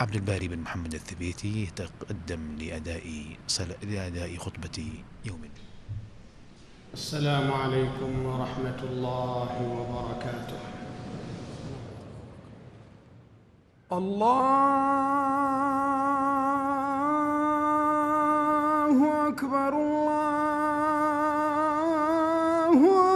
عبد الباري بن محمد الثبيتي يتقدم لأداء صلاة لأداء خطبة يوم. الدين السلام عليكم ورحمة الله وبركاته. الله أكبر الله أكبر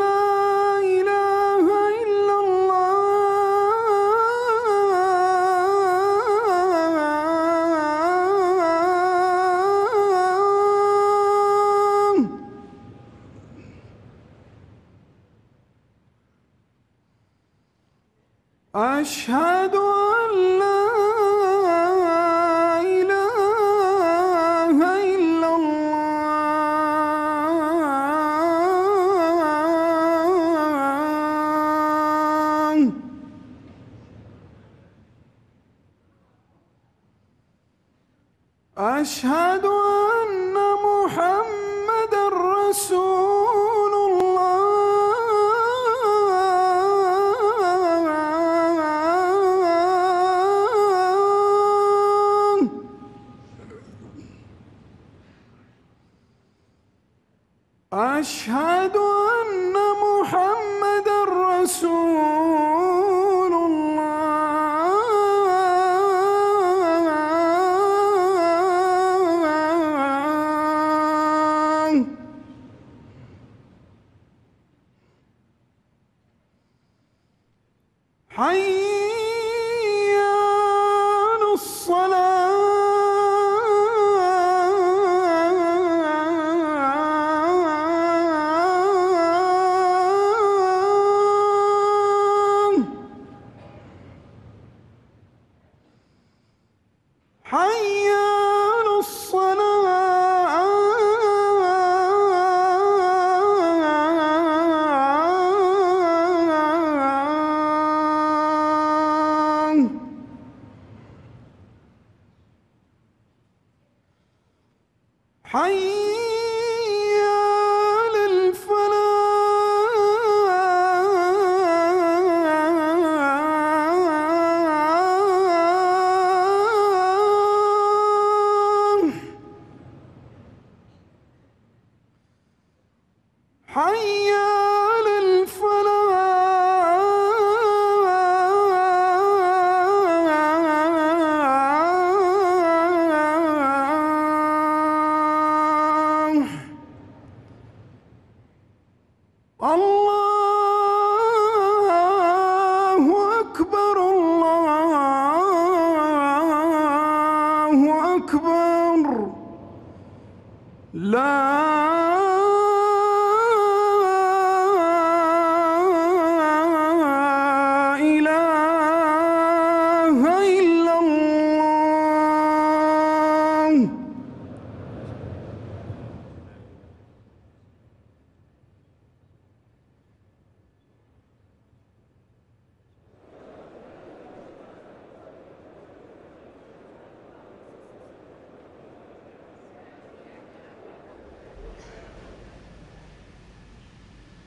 أشهد أن محمد رسول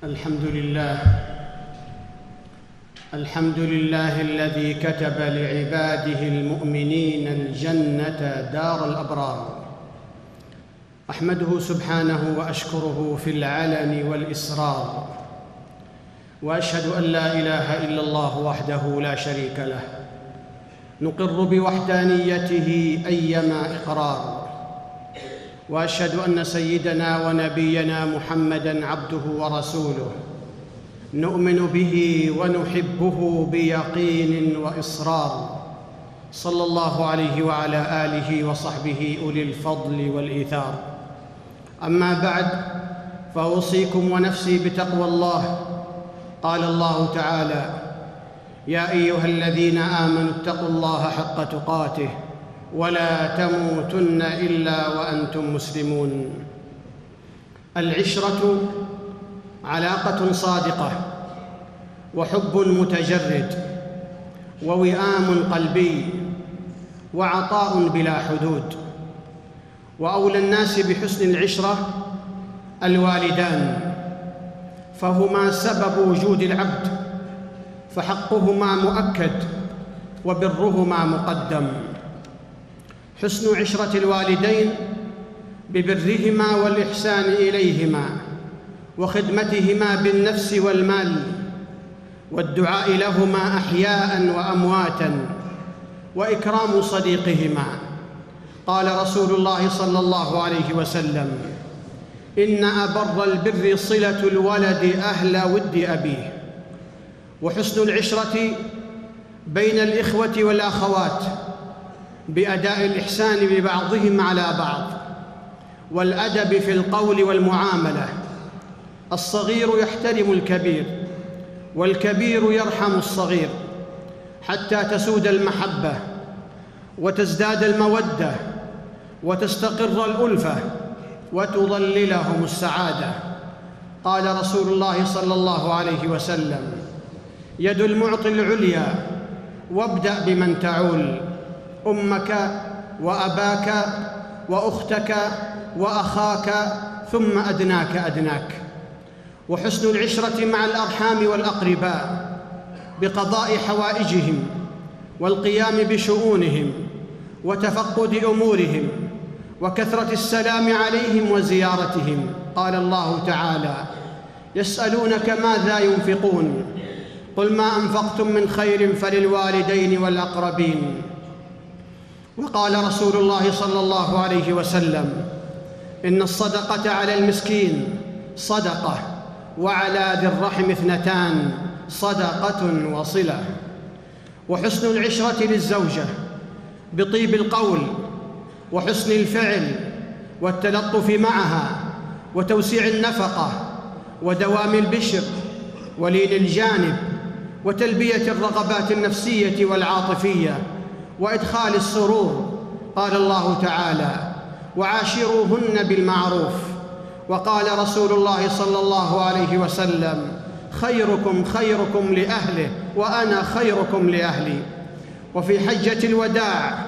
الحمد لله. الحمد لله الذي كتب لعباده المؤمنين الجنة دار الأبرار. أحمده سبحانه وأشكره في العلن والاصرار وأشهد أن لا إله إلا الله وحده لا شريك له. نقر بوحدانيته أيما إقرار. وأشهد أن سيدنا ونبينا محمدا عبده ورسوله. نؤمن به ونحبه بيقين وإصرار. صلى الله عليه وعلى آله وصحبه أولي الفضل والإيثار. أما بعد فأوصيكم ونفسي بتقوى الله. قال الله تعالى يا أيها الذين آمنوا اتقوا الله حق تقاته. ولا تموتن إلا وأنتم مسلمون. العشرة علاقة صادقة وحب متجرد ووئام قلبي وعطاء بلا حدود. وأولى الناس بحسن العشرة الوالدان فهما سبب وجود العبد فحقهما مؤكد وبرهما مقدم. حسن عشرة الوالدين ببرهما والإحسان إليهما وخدمتهما بالنفس والمال والدعاء لهما أحياء وأمواتا وإكرام صديقهما. قال رسول الله صلى الله عليه وسلم إن أبر البر صلة الولد أهل ود أبيه. وحسن العشرة بين الإخوة والأخوات بأداء الإحسان ببعضهم على بعض والأدب في القول والمعاملة. الصغير يحترم الكبير والكبير يرحم الصغير حتى تسود المحبة وتزداد المودة وتستقر الألفة وتظللهم السعادة. قال رسول الله صلى الله عليه وسلم يد المعطي العليا وابدأ بمن تعول. أمك وأباك وأختك وأخاك ثم أدناك أدناك. وحسن العشرة مع الأرحام والأقرباء بقضاء حوائجهم والقيام بشؤونهم وتفقد أمورهم وكثرة السلام عليهم وزيارتهم. قال الله تعالى يسألونك ماذا ينفقون؟ قل ما أنفقتم من خير فللوالدين والأقربين. وقال رسول الله صلى الله عليه وسلم إن الصدقة على المسكين صدقة وعلى ذي الرحم اثنتان صدقة وصلة. وحسن العشرة للزوجة بطيب القول وحسن الفعل والتلطف معها وتوسيع النفقة ودوام البشر ولين الجانب وتلبية الرغبات النفسية والعاطفية. وإدخال السرور قال الله تعالى وعاشروهن بالمعروف وقال رسول الله صلى الله عليه وسلم خيركم خيركم لأهله وأنا خيركم لأهلي وفي حجة الوداع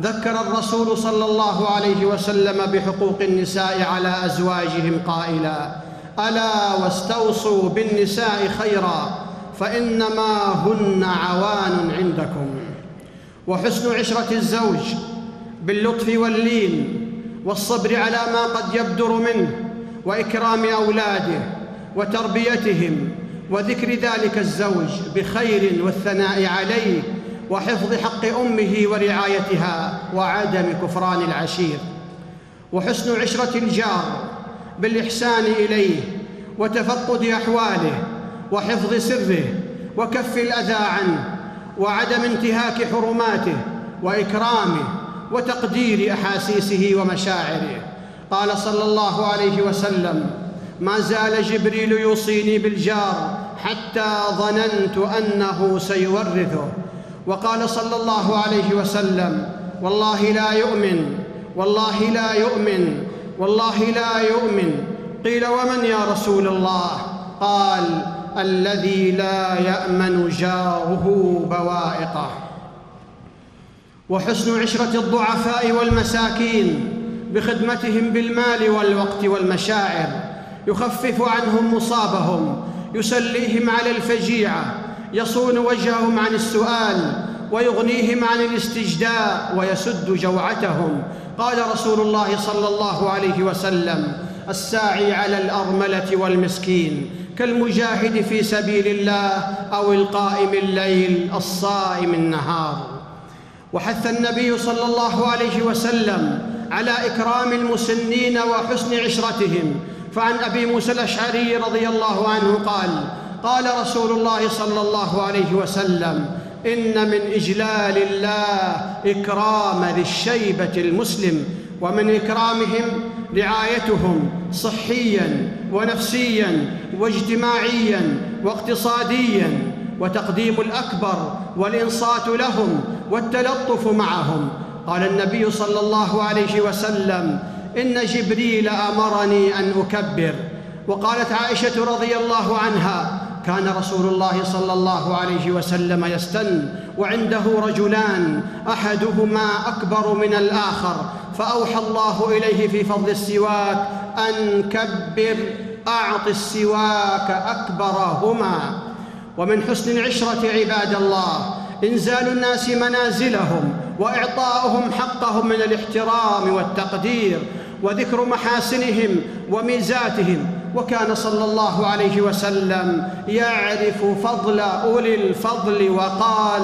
ذكر الرسول صلى الله عليه وسلم بحقوق النساء على أزواجهم قائلا ألا واستوصوا بالنساء خيرا فإنما هن عوان عندكم وحسن عشرة الزوج باللطف واللين والصبر على ما قد يبدر منه وإكرام أولاده وتربيتهم وذكر ذلك الزوج بخير والثناء عليه وحفظ حق أمه ورعايتها وعدم كفران العشير وحسن عشرة الجار بالإحسان إليه وتفقد أحواله وحفظ سره وكف الأذى عنه وعدم انتهاك حرماته وإكرامه وتقدير أحاسيسه ومشاعره. قال صلى الله عليه وسلم ما زال جبريل يوصيني بالجار حتى ظننت أنه سيورثه. وقال صلى الله عليه وسلم والله لا يؤمن والله لا يؤمن والله لا يؤمن. قيل ومن يا رسول الله؟ قال الذي لا يأمن جاره بوائقه. وحسن عشرة الضعفاء والمساكين بخدمتهم بالمال والوقت والمشاعر يخفف عنهم مصابهم يسليهم على الفجيعة يصون وجههم عن السؤال ويغنيهم عن الاستجداء ويسد جوعتهم. قال رسول الله صلى الله عليه وسلم الساعي على الأرملة والمسكين. كالمجاهد في سبيل الله أو القائم الليل الصائم النهار. وحث النبي صلى الله عليه وسلم على إكرام المسنين وحسن عشرتهم. فعن أبي موسى الأشعري رضي الله عنه قال قال رسول الله صلى الله عليه وسلم إن من إجلال الله إكرام ذي الشيبة المسلم ومن إكرامهم رعايتهم صحيا ونفسيا واجتماعيا واقتصاديا وتقديم الأكبر والإنصات لهم والتلطف معهم. قال النبي صلى الله عليه وسلم إن جبريل أمرني أن أكبر. وقالت عائشة رضي الله عنها كان رسول الله صلى الله عليه وسلم يستن وعنده رجلان أحدهما أكبر من الآخر فأوحى الله إليه في فضل السواك ان كبر أعط السواك أكبرهما. ومن حسن العشرة عباد الله إنزال الناس منازلهم وإعطاؤهم حقهم من الاحترام والتقدير وذكر محاسنهم وميزاتهم. وكان صلى الله عليه وسلم يعرف فضل أولي الفضل وقال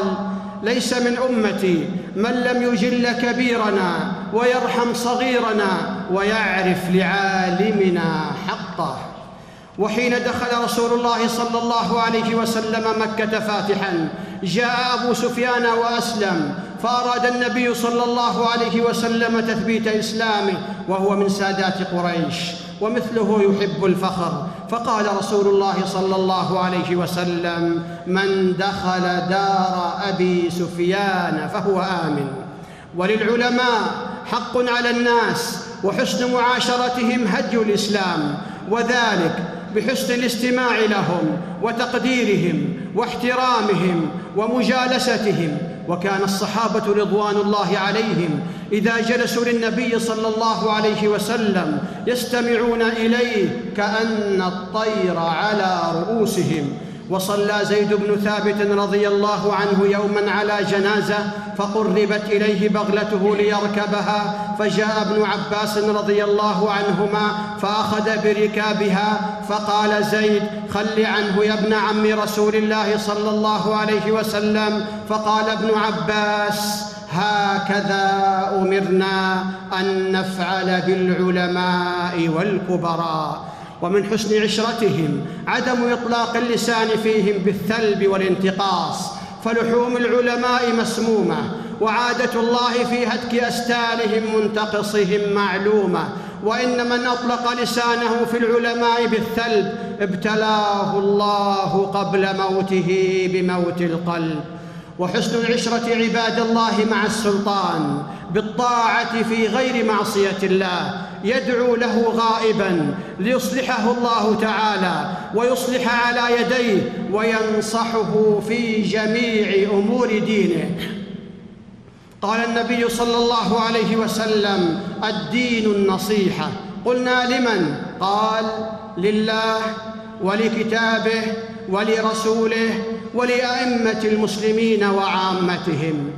ليس من أمتي من لم يجل كبيرنا ويرحم صغيرنا ويعرف لعالمنا حقه. وحين دخل رسول الله صلى الله عليه وسلم مكة فاتحا جاء أبو سفيان وأسلم فأراد النبي صلى الله عليه وسلم تثبيت إسلامه وهو من سادات قريش ومثله يحب الفخر. فقال رسول الله صلى الله عليه وسلم من دخل دار أبي سفيان فهو آمن. وللعلماء حق على الناس وحسن معاشرتهم هدي الإسلام وذلك بحسن الاستماع لهم وتقديرهم واحترامهم ومجالستهم. وكان الصحابة رضوان الله عليهم إذا جلسوا للنبي صلى الله عليه وسلم يستمعون إليه كأن الطير على رؤوسهم. وصلى زيد بن ثابت رضي الله عنه يوما على جنازة فقربت إليه بغلته ليركبها فجاء ابن عباس رضي الله عنهما فأخذ بركابها فقال زيد خل عنه يا ابن عم رسول الله صلى الله عليه وسلم فقال ابن عباس هكذا أمرنا أن نفعل بالعلماء والكبراء ومن حسن عشرتهم عدم إطلاق اللسان فيهم بالثلب والانتقاص فلحوم العلماء مسمومة وعادة الله في هتك أستالهم منتقصهم معلومة وان من أطلق لسانه في العلماء بالثلب ابتلاه الله قبل موته بموت القلب. وحسن العشرة عباد الله مع السلطان بالطاعة في غير معصية الله يدعو له غائبا ليصلحه الله تعالى ويصلح على يديه وينصحه في جميع أمور دينه. قال النبي صلى الله عليه وسلم الدين النصيحة. قلنا لمن؟ قال لله ولكتابه ولرسوله ولأئمة المسلمين وعامتهم.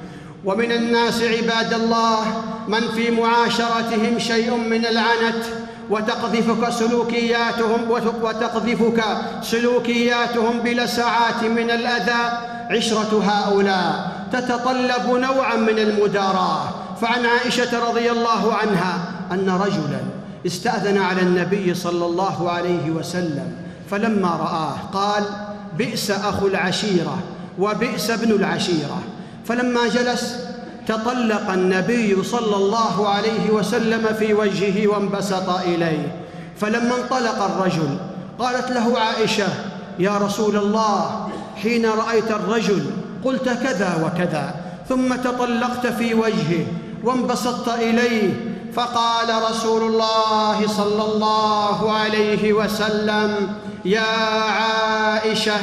ومن الناس عباد الله من في معاشرتهم شيء من العنت وتقذفك سلوكياتهم وتقذفك سلوكياتهم بلسعات من الأذى. عشرة هؤلاء تتطلب نوعا من المداراة. فعن عائشة رضي الله عنها أن رجلا استأذن على النبي صلى الله عليه وسلم فلما رآه قال بئس أخو العشيرة وبئس ابن العشيرة. فلما جلس تطلق النبي صلى الله عليه وسلم في وجهه وانبسط إليه. فلما انطلق الرجل قالت له عائشة يا رسول الله حين رأيت الرجل قلت كذا وكذا ثم تطلقت في وجهه وانبسطت إليه فقال رسول الله صلى الله عليه وسلم يا عائشة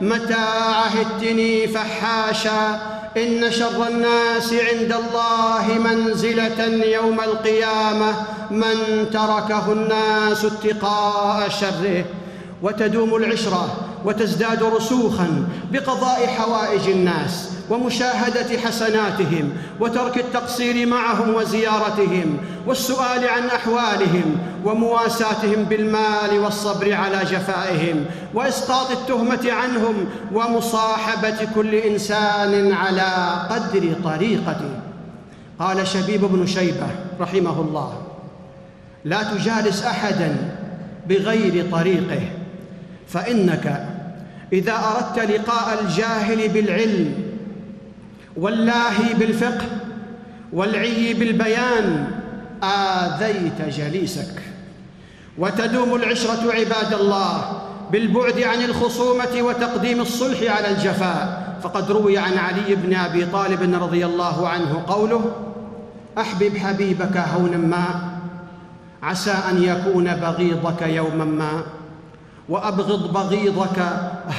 متى عهدتني فحاشا إن شر الناس عند الله منزلة يوم القيامة. من تركه الناس اتقاء شره وتدوم العشرة. وتزداد رسوخا بقضاء حوائج الناس ومشاهدة حسناتهم وترك التقصير معهم وزيارتهم والسؤال عن أحوالهم ومواساتهم بالمال والصبر على جفائهم وإسقاط التهمة عنهم ومصاحبة كل إنسان على قدر طريقته. قال شبيب بن شيبة رحمه الله لا تجالس احدا بغير طريقه فإنك إذا أردت لقاء الجاهل بالعلم واللاهي بالفقه والعي بالبيان آذيت جليسك. وتدوم العشرة عباد الله بالبعد عن الخصومة وتقديم الصلح على الجفاء. فقد روي عن علي بن أبي طالب رضي الله عنه قوله أحبب حبيبك هونا ما عسى أن يكون بغيضك يوما ما. وأبغض بغيضك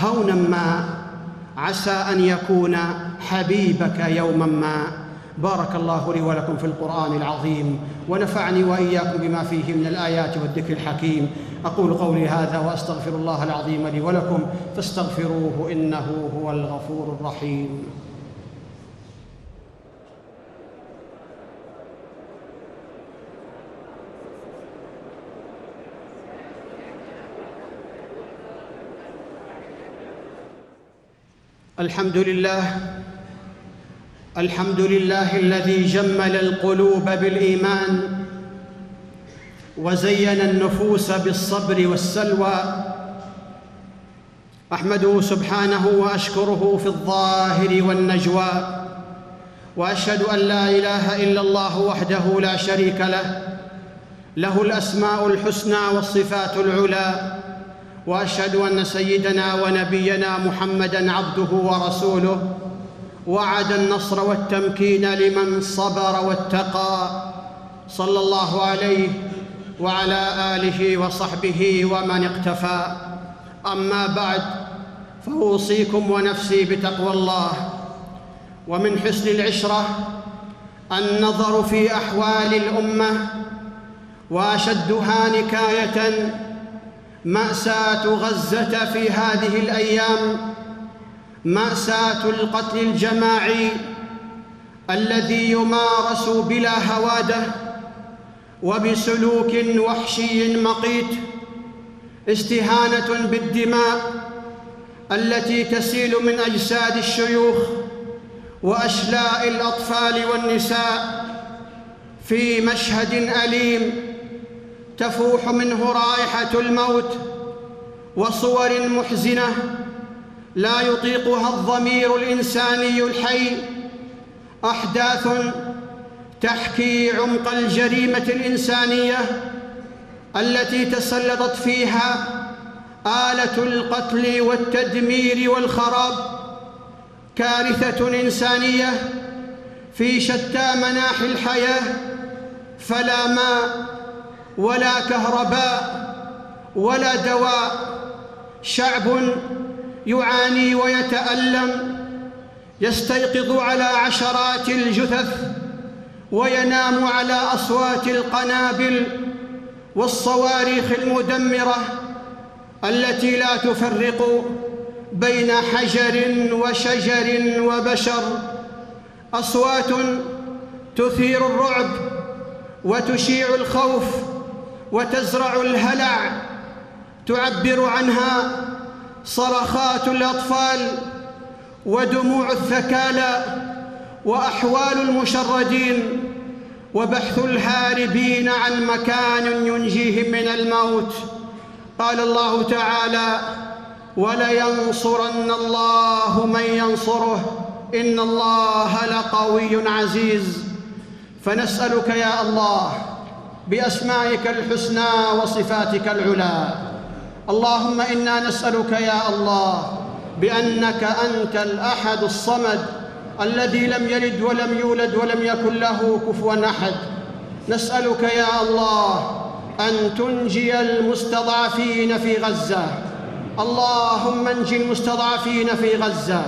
هونا ما عسى أن يكون حبيبك يوما ما. بارك الله لي ولكم في القرآن العظيم ونفعني وإياكم بما فيه من الآيات والذكر الحكيم. أقول قولي هذا وأستغفر الله العظيم لي ولكم فاستغفروه إنه هو الغفور الرحيم. الحمد لله الحمد لله الذي جمل القلوب بالإيمان وزين النفوس بالصبر والسلوى. أحمده سبحانه وأشكره في الظاهر والنجوى وأشهد أن لا إله إلا الله وحده لا شريك له له الأسماء الحسنى والصفات العلى وأشهد أن سيدنا ونبينا محمدا عبده ورسوله وعد النصر والتمكين لمن صبر واتقى. صلى الله عليه وعلى آله وصحبه ومن اقتفى. أما بعد فأوصيكم ونفسي بتقوى الله. ومن حسن العشرة النظر في أحوال الأمة وأشدها نكاية مأساة غزة في هذه الأيام مأساة القتل الجماعي الذي يمارس بلا هوادة وبسلوك وحشي مقيت استهانة بالدماء التي تسيل من أجساد الشيوخ وأشلاء الأطفال والنساء في مشهد أليم تفوح منه رائحة الموت وصور محزنة لا يطيقها الضمير الإنساني الحي أحداث تحكي عمق الجريمة الإنسانية التي تسلطت فيها آلة القتل والتدمير والخراب كارثة إنسانية في شتى مناحي الحياة فلا ماء ولا كهرباء ولا دواء. شعب يعاني ويتألم يستيقظ على عشرات الجثث وينام على أصوات القنابل والصواريخ المدمرة التي لا تفرق بين حجر وشجر وبشر. أصوات تثير الرعب وتشيع الخوف وتزرع الهلع تعبر عنها صرخات الأطفال ودموع الثكالى وأحوال المشردين وبحث الهاربين عن مكان ينجيهم من الموت. قال الله تعالى ولينصرن الله من ينصره إن الله لقوي عزيز. فنسألك يا الله بأسمائك الحسنى وصفاتك العلى. اللهم إنا نسألك يا الله بأنك أنت الأحد الصمد الذي لم يلد ولم يولد ولم يكن له كفوا أحد. نسألك يا الله أن تنجي المستضعفين في غزة. اللهم انج المستضعفين في غزة.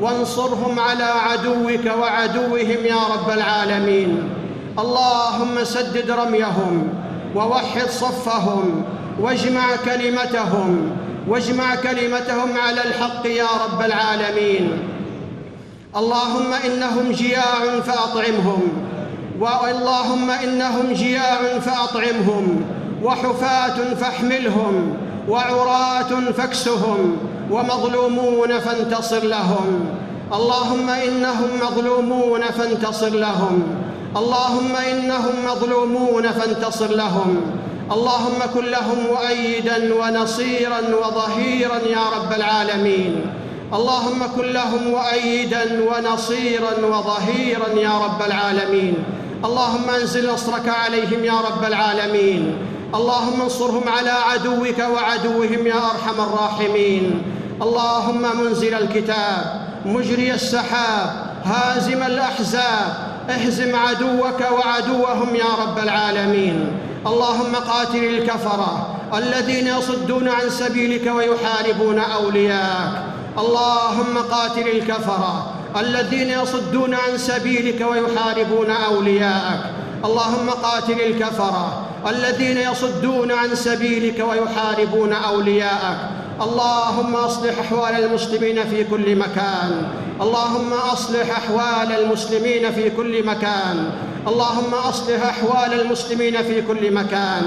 وانصرهم على عدوك وعدوهم يا رب العالمين. اللهم سدد رميهم ووحد صفهم واجمع كلمتهم واجمع كلمتهم على الحق يا رب العالمين. اللهم إنهم جياع فأطعمهم واللهم إنهم جياع فأطعمهم وحفاة فاحملهم وعراة فاكسهم ومظلومون فانتصر لهم. اللهم إنهم مظلومون فانتصر لهم. اللهم إنهم مظلومون فانتصر لهم. اللهم كن لهم مؤيدا ونصيرا وظهيرا يا رب العالمين. اللهم كن لهم مؤيدا ونصيرا وظهيرا يا رب العالمين. اللهم أنزل نصرك عليهم يا رب العالمين. اللهم انصرهم على عدوك وعدوهم يا أرحم الراحمين. اللهم منزل الكتاب مجري السحاب هازم الأحزاب اهزم عدوك وعدوهم يا رب العالمين. اللهم قاتل الكفرة الذين يصدون عن سبيلك ويحاربون اولياءك اللهم قاتل الكفرة الذين يصدون عن سبيلك ويحاربون اولياءك اللهم قاتل الكفرة الذين يصدون عن سبيلك ويحاربون اولياءك اللهم أصلح أحوال المسلمين في كل مكان. اللهم أصلح أحوال المسلمين في كل مكان. اللهم أصلح أحوال المسلمين في كل مكان.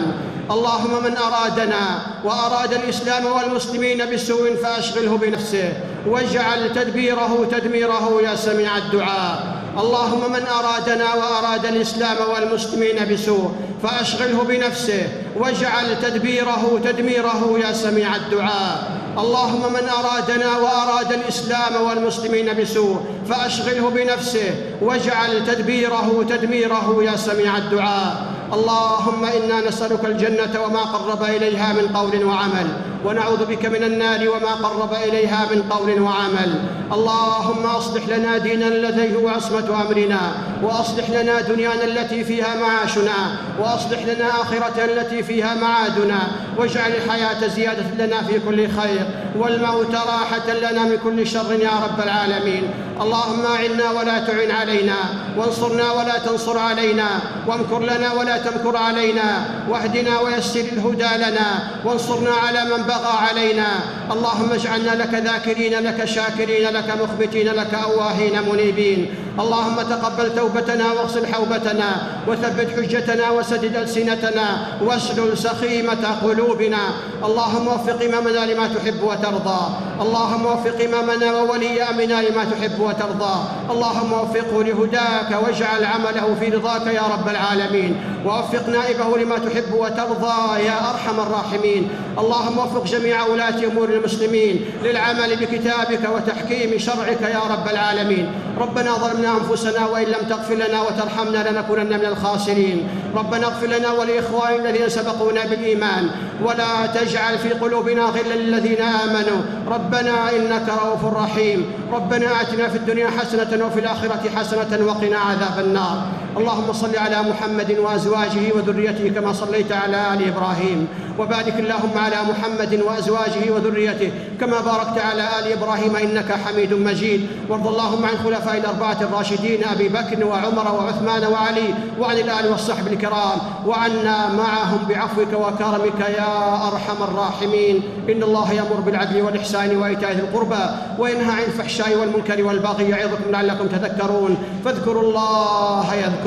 اللهم من أرادنا وأراد الإسلام والمسلمين بسوء فأشغله بنفسه. واجعل تدبيره تدميره يا سميع الدعاء. اللهم من أرادنا وأراد الإسلام والمسلمين بسوء فأشغله بنفسه. واجعل تدبيره تدميره يا سميع الدعاء. اللهم من أرادنا وأراد الإسلام والمسلمين بسوء فأشغله بنفسه واجعل تدبيره تدميره يا سميع الدعاء. اللهم إنا نسألك الجنة وما قرب إليها من قول وعمل. ونعوذ بك من النار وما قرب إليها من قول وعمل. اللهم أصلح لنا ديننا الذي هو عصمة أمرنا وأصلح لنا دنيانا التي فيها معاشنا وأصلح لنا آخرتنا التي فيها معادنا واجعل الحياة زيادة لنا في كل خير والموت راحة لنا من كل شر يا رب العالمين. اللهم أعنا ولا تعن علينا وانصرنا ولا تنصر علينا وامكر لنا ولا تمكر علينا واهدنا ويسر الهدى لنا وانصرنا على من بغى علينا. اللهم اجعلنا لك ذاكرين لك شاكرين لك مخبتين لك أواهين منيبين. اللهم تقبل توبتنا واغسل حوبتنا وثبت حجتنا وسدد ألسنتنا واسلل سخيمة قلوبنا. اللهم وفق إمامنا لما تحب وترضى. اللهم وفق إمامنا وولي أمرنا لما تحب وترضى. اللهم وفقه لهداك واجعل عمله في رضاك يا رب العالمين. ووفق نائبه لما تحب وترضى يا أرحم الراحمين. اللهم وفق جميع ولاة أمور المسلمين للعمل بكتابك وتحكيم شرعك يا رب العالمين. ربنا ظلمنا أنفسنا وإن لم تغفر لنا وترحمنا لنكونن من الخاسرين. ربنا اغفر لنا ولإخواننا الذين سبقونا بالإيمان. ولا تجعل في قلوبنا غلا للذين آمنوا. ربنا إنك رؤوف رحيم. ربنا آتنا في الدنيا حسنة وفي الآخرة حسنة وقنا عذاب النار. اللهم صل على محمد وأزواجه وذريته كما صليت على آل إبراهيم. وبارك اللهم على محمد وأزواجه وذريته كما باركت على آل إبراهيم إنك حميد مجيد. وارض اللهم عن خلفاء الأربعة الراشدين أبي بكر وعمر وعثمان وعلي وعن الآل والصحب الكرام. وعنا معهم بعفوك وكرمك يا أرحم الراحمين. إن الله يأمر بالعدل والإحسان وإيتاء ذي القربى وينهى عن الفحشاء والمنكر والبغي يعظكم لعلكم تذكرون. فاذكروا الله يذكركم